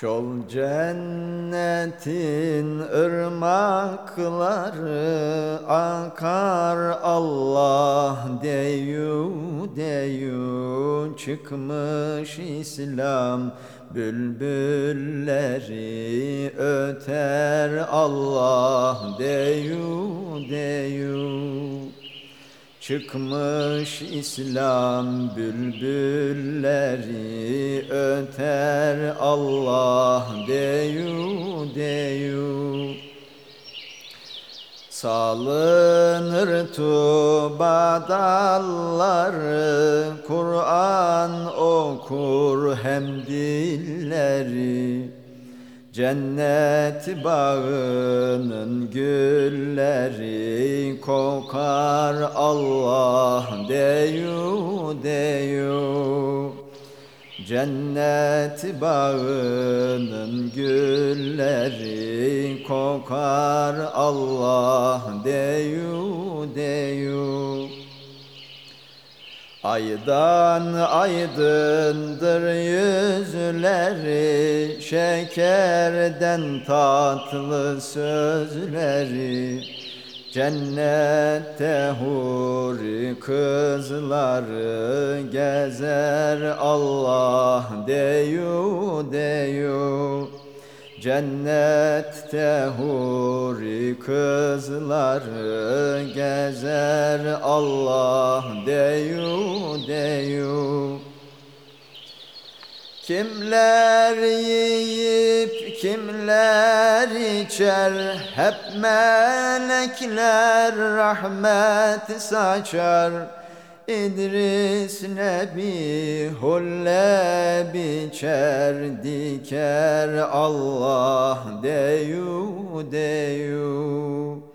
Şol cennetin ırmakları akar Allah deyu deyu. Çıkmış İslam bülbülleri öter Allah deyu deyu. Çıkmış İslam bülbülleri öter Allah deyu deyu. Salınır tuba dalları Kur'an okur hem dilleri. Cennet bağının gülleri kokar Allah deyu deyu Cennet bağının gülleri kokar Allah deyu deyu. Aydan aydındır yüzleri Şekerden tatlı sözleri Cennette huri kızları gezer Allah deyu deyu. Cennette huri kızları gezer Allah deyu deyu Kimler yiyip kimler içer? Hep melekler rahmet saçar. İdris Nebi hulle biçer. Diker Allah deyu deyu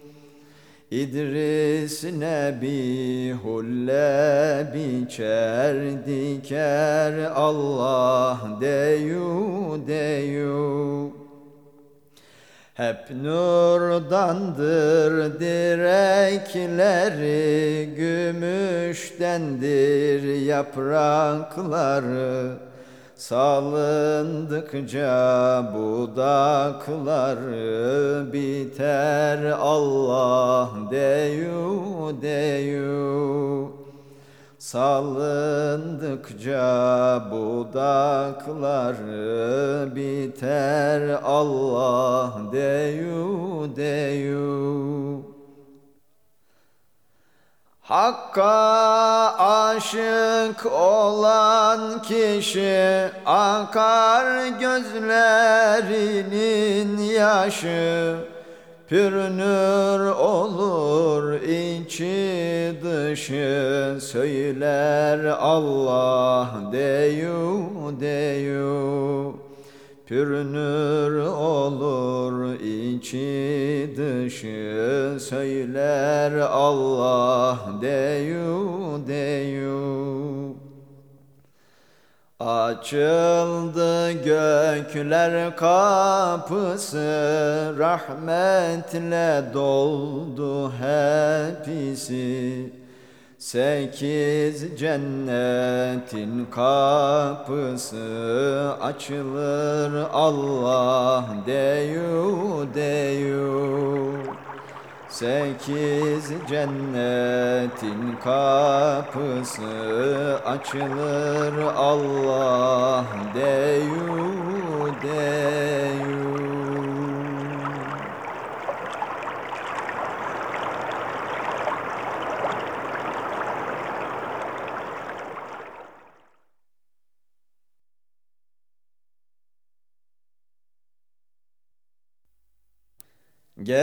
İdris Nebi hulle biçer diker Allah deyu deyu hep nurdandır direkleri, gümüştendir yaprakları. Salındıkça budakları biter. Allah deyu deyu. Salındıkça budakları biter. Allah deyu deyu Hakka aşık olan kişi akar gözlerinin yaşı. Pürnür olur içi dışı. Söyler Allah deyu deyu Pürnür olur içi dışı söyler Allah deyu deyu. Açıldı gökler kapısı Rahmetle doldu hepsi Sekiz cennetin kapısı Açılır Allah deyu deyu. Sekiz cennetin kapısı açılır Allah deyu deyu